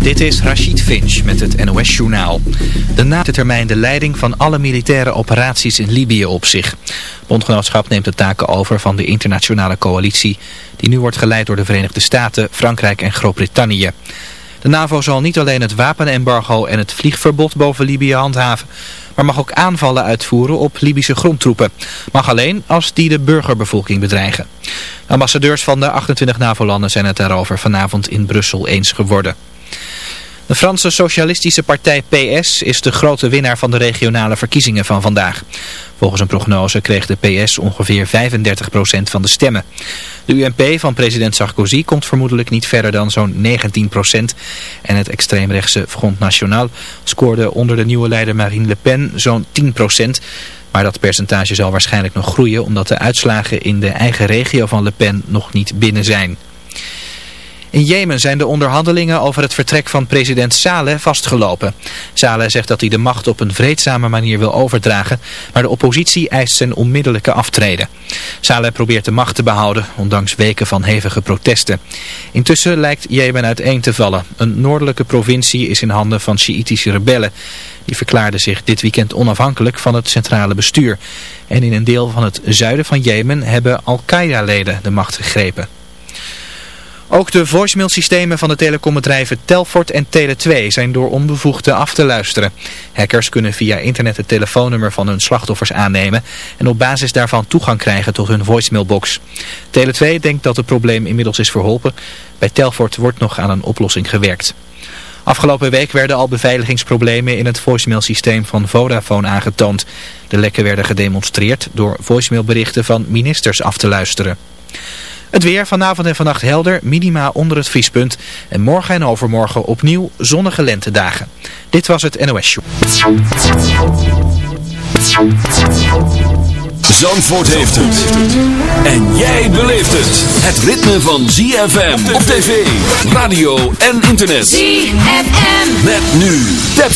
Dit is Rashid Finch met het NOS-journaal. De na termijn de leiding van alle militaire operaties in Libië op zich. Bondgenootschap neemt de taken over van de internationale coalitie... die nu wordt geleid door de Verenigde Staten, Frankrijk en Groot-Brittannië. De NAVO zal niet alleen het wapenembargo en het vliegverbod boven Libië handhaven... maar mag ook aanvallen uitvoeren op Libische grondtroepen. Mag alleen als die de burgerbevolking bedreigen. De ambassadeurs van de 28 NAVO-landen zijn het daarover vanavond in Brussel eens geworden. De Franse Socialistische Partij PS is de grote winnaar van de regionale verkiezingen van vandaag. Volgens een prognose kreeg de PS ongeveer 35% van de stemmen. De UMP van president Sarkozy komt vermoedelijk niet verder dan zo'n 19%. En het extreemrechtse Front National scoorde onder de nieuwe leider Marine Le Pen zo'n 10%. Maar dat percentage zal waarschijnlijk nog groeien omdat de uitslagen in de eigen regio van Le Pen nog niet binnen zijn. In Jemen zijn de onderhandelingen over het vertrek van president Saleh vastgelopen. Saleh zegt dat hij de macht op een vreedzame manier wil overdragen, maar de oppositie eist zijn onmiddellijke aftreden. Saleh probeert de macht te behouden, ondanks weken van hevige protesten. Intussen lijkt Jemen uiteen te vallen. Een noordelijke provincie is in handen van Sjiitische rebellen. Die verklaarden zich dit weekend onafhankelijk van het centrale bestuur. En in een deel van het zuiden van Jemen hebben Al-Qaeda-leden de macht gegrepen. Ook de voicemailsystemen van de telecombedrijven Telfort en Tele2 zijn door onbevoegden af te luisteren. Hackers kunnen via internet het telefoonnummer van hun slachtoffers aannemen en op basis daarvan toegang krijgen tot hun voicemailbox. Tele2 denkt dat het probleem inmiddels is verholpen. Bij Telfort wordt nog aan een oplossing gewerkt. Afgelopen week werden al beveiligingsproblemen in het voicemailsysteem van Vodafone aangetoond. De lekken werden gedemonstreerd door voicemailberichten van ministers af te luisteren. Het weer vanavond en vannacht helder, minima onder het vriespunt. En morgen en overmorgen opnieuw zonnige lentedagen. Dit was het NOS Show. Zandvoort heeft het. En jij beleeft het. Het ritme van ZFM op tv, radio en internet. ZFM. Met nu. Tap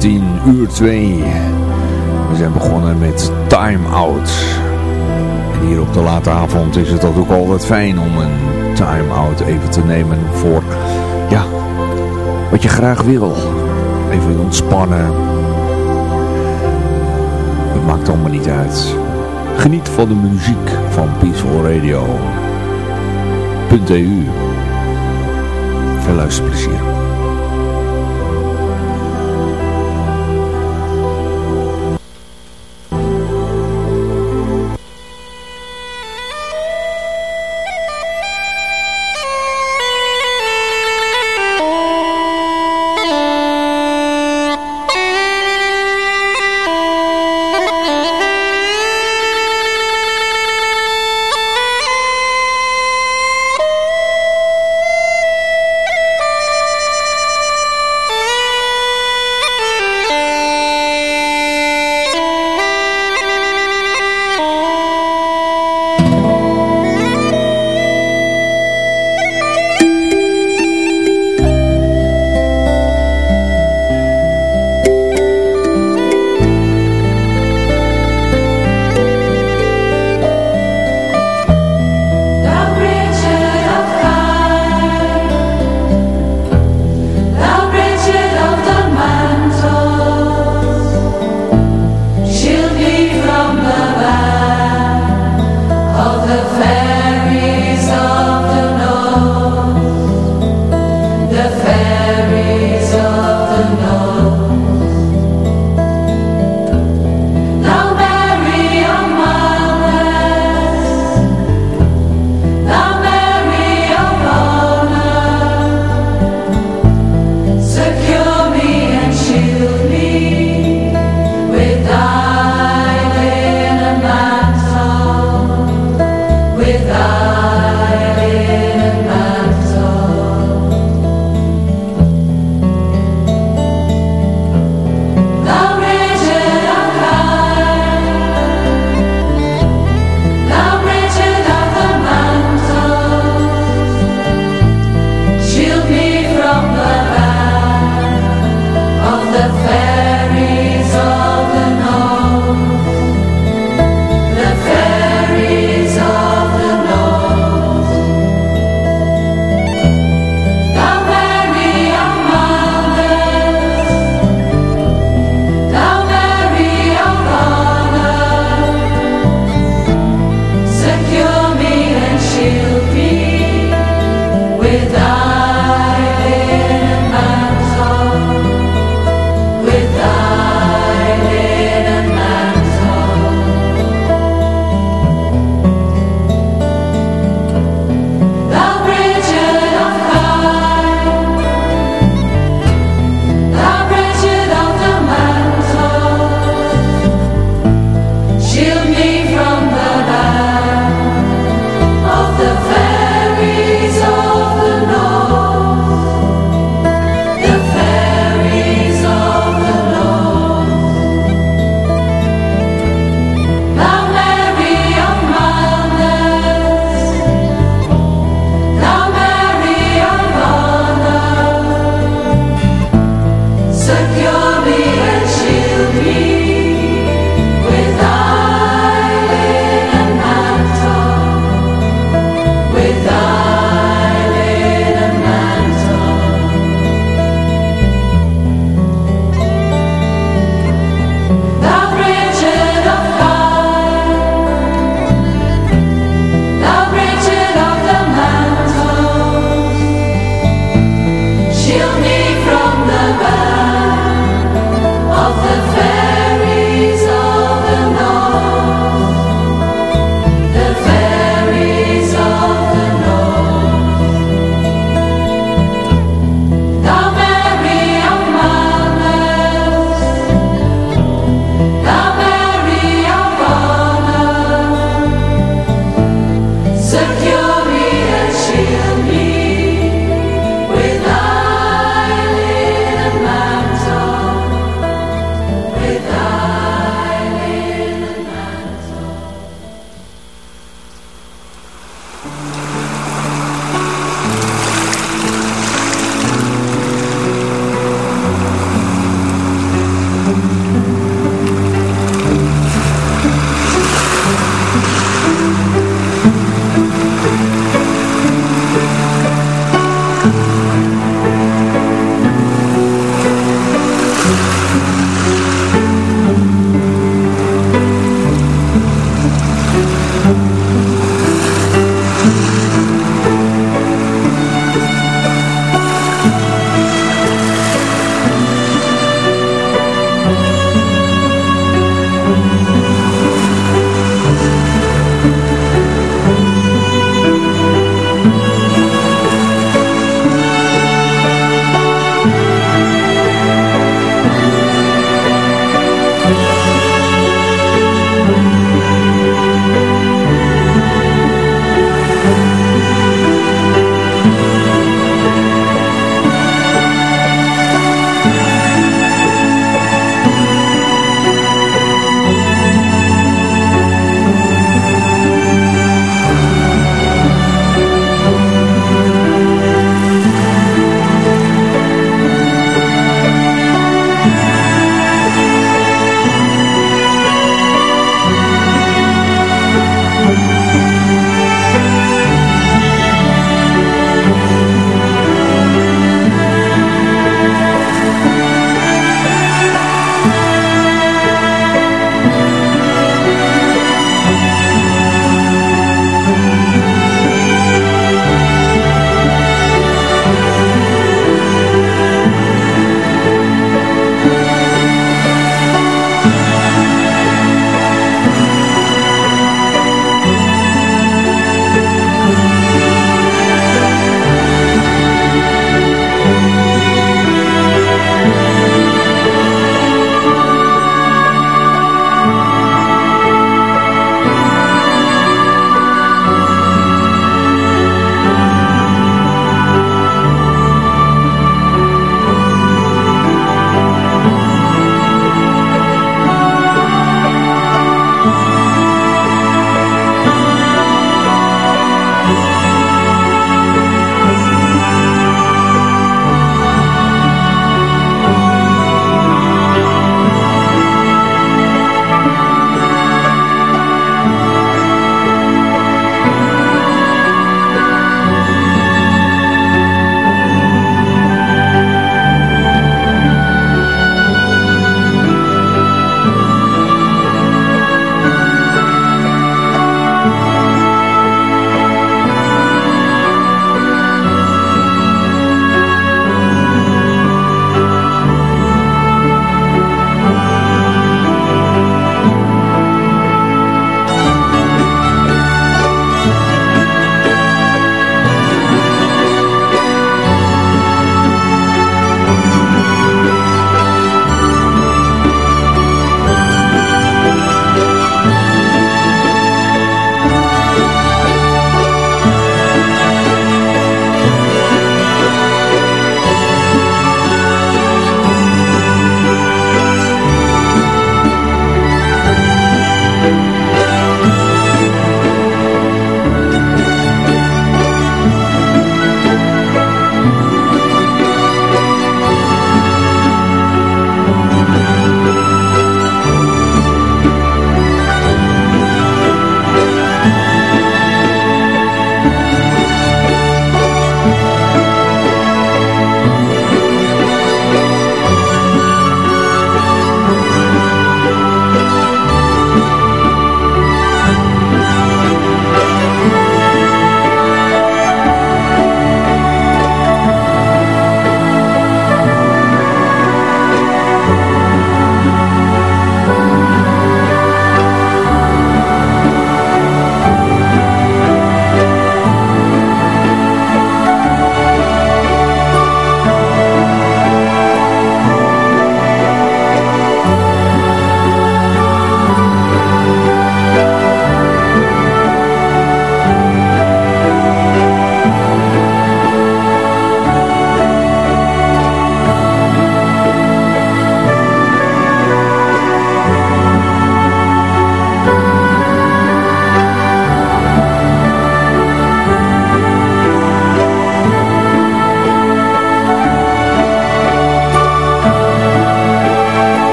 717 uur 2. We zijn begonnen met Time Out. En hier op de late avond is het ook altijd fijn om een time out even te nemen voor, ja, wat je graag wil. Even ontspannen. Het maakt allemaal niet uit. Geniet van de muziek van Peaceful Radio. .eu Veel luisterplezier.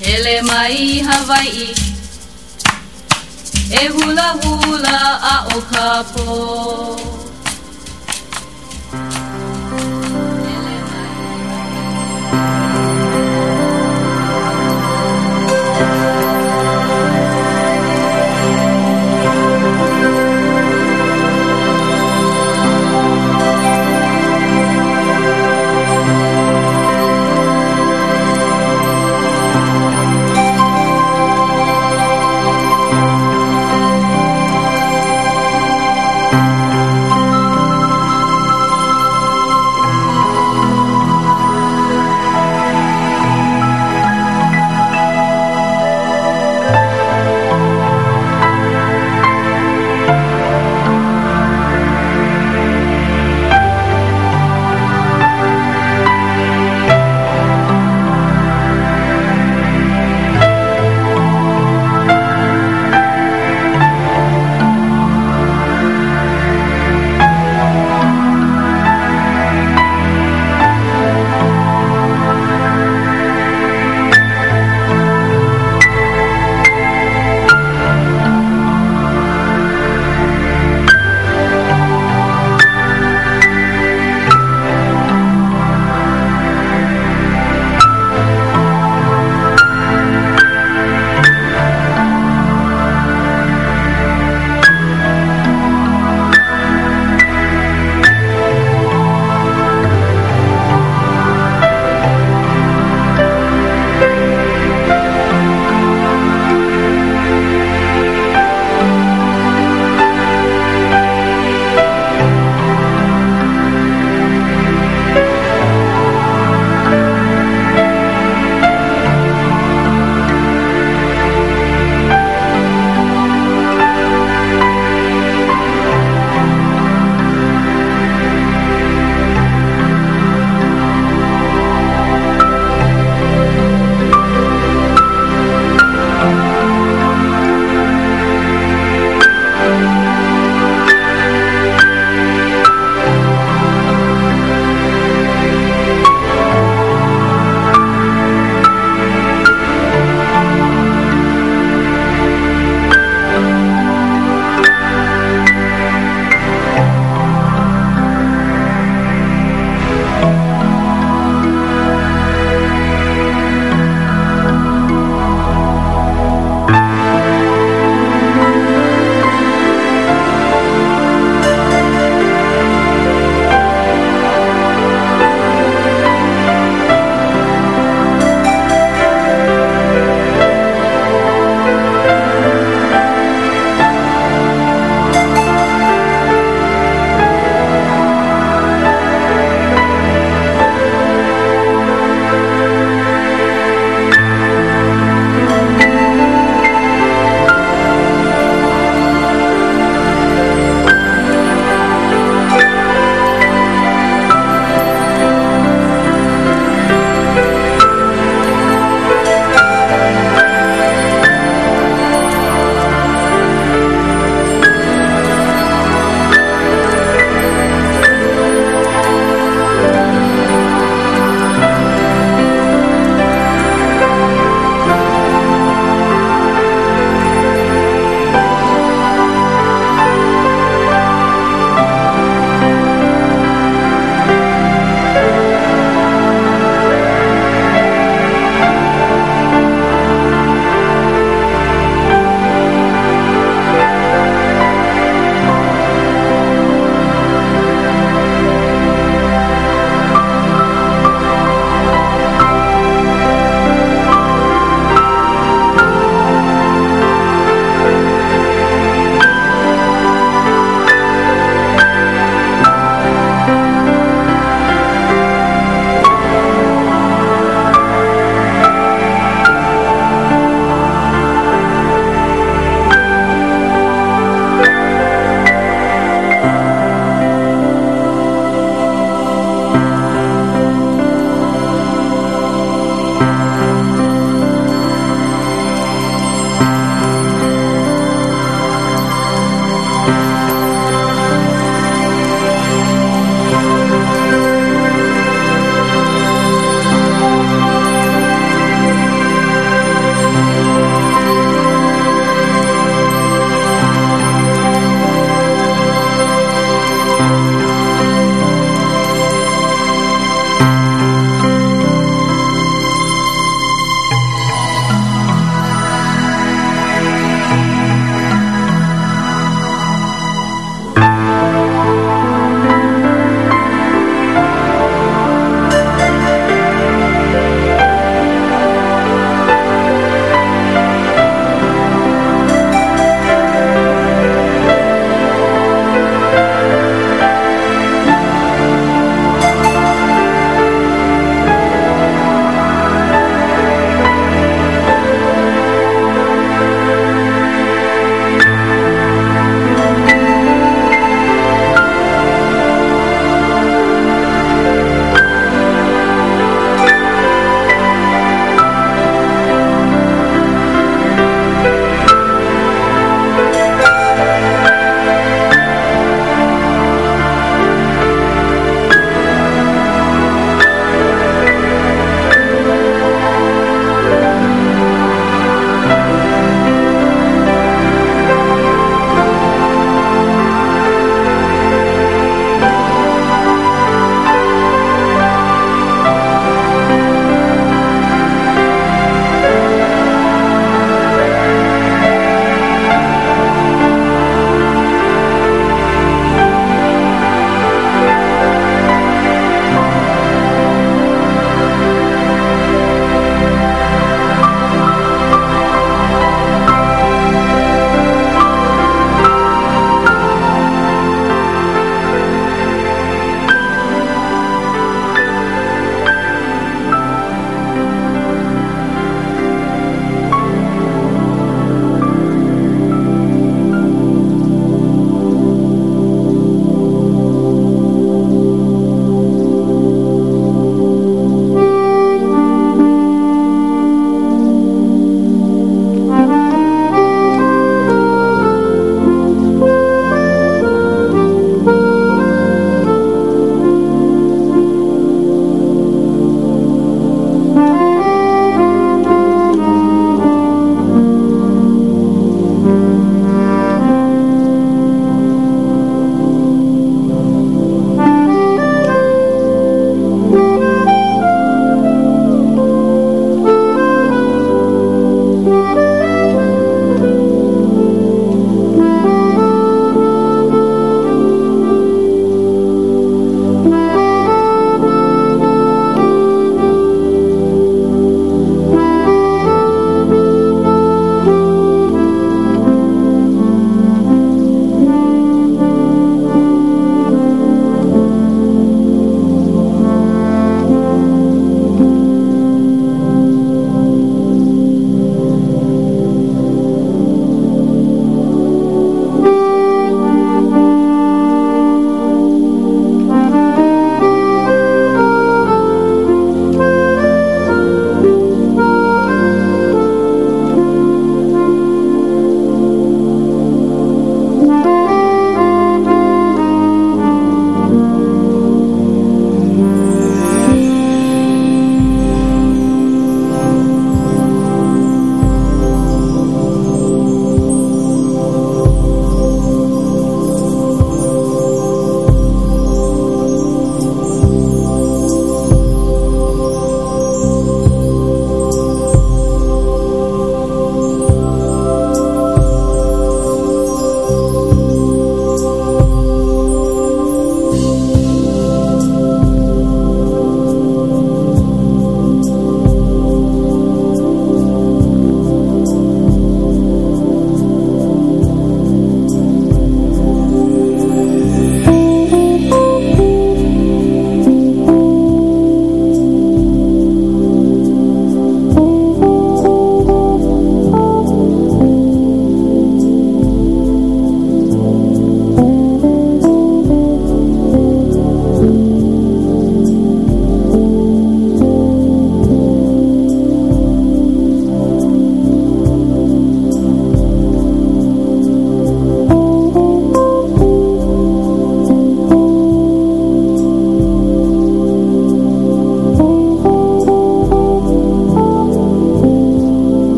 Ele mai Hawaii. E hula hula a o kapo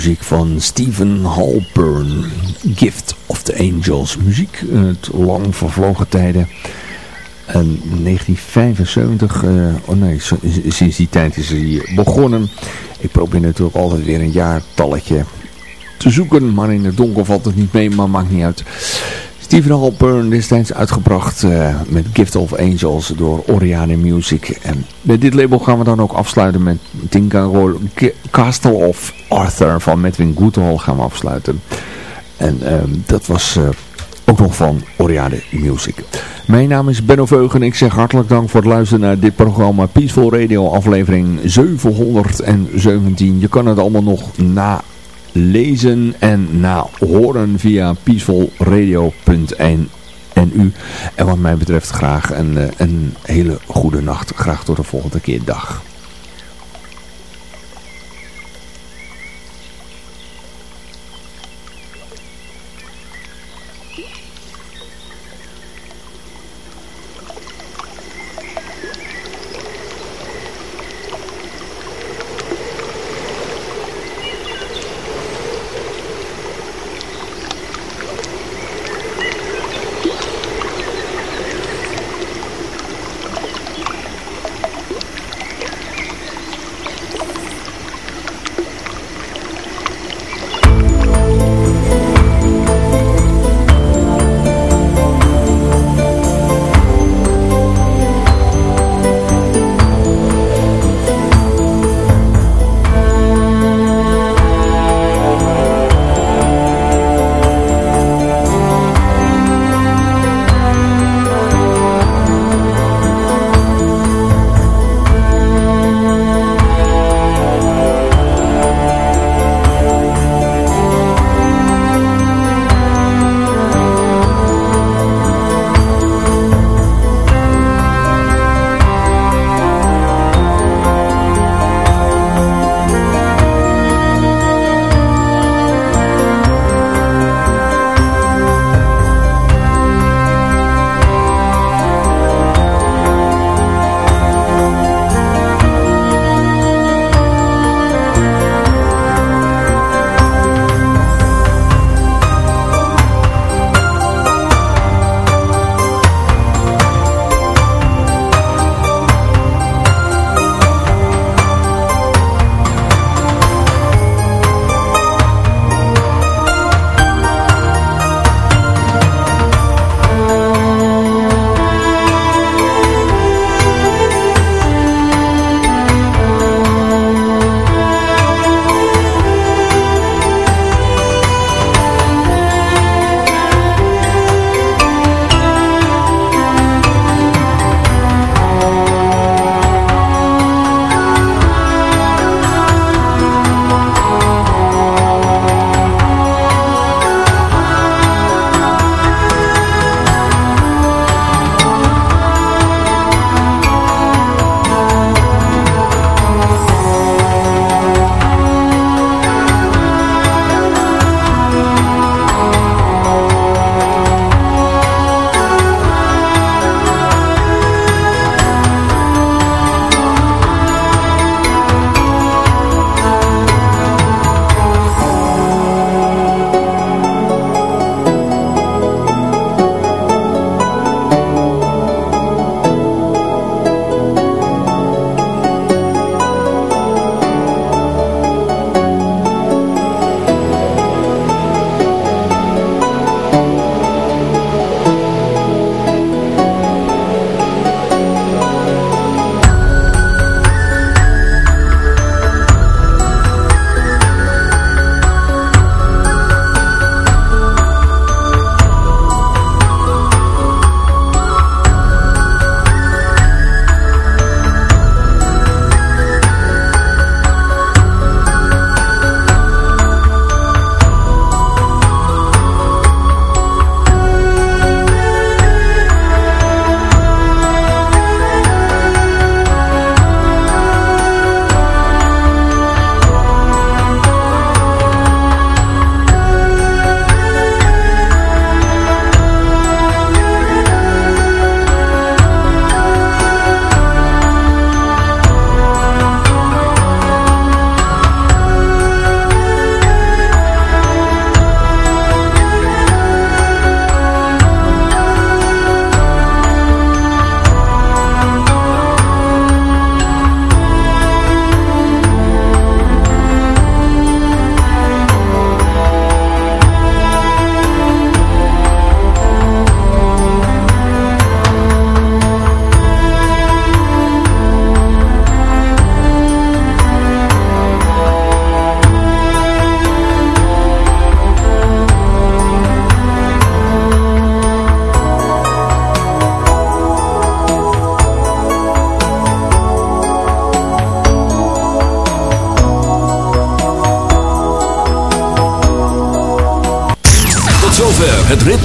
muziek van Stephen Halpern. Gift of the Angels. Muziek uit lang vervlogen tijden. En 1975, uh, oh nee, sinds die tijd is hij begonnen. Ik probeer natuurlijk altijd weer een jaartalletje te zoeken, maar in het donker valt het niet mee, maar maakt niet uit. Stephen Halpern destijds uitgebracht uh, met Gift of Angels door Oriane Music. En met dit label gaan we dan ook afsluiten met Tinka Castle of Arthur van Medwin Goodall gaan we afsluiten. En uh, dat was uh, ook nog van Oriane Music. Mijn naam is Benno Veugen. Ik zeg hartelijk dank voor het luisteren naar dit programma Peaceful Radio aflevering 717. Je kan het allemaal nog na lezen en na horen via peacefulradio.nl. En wat mij betreft graag een, een hele goede nacht. Graag tot de volgende keer. Dag.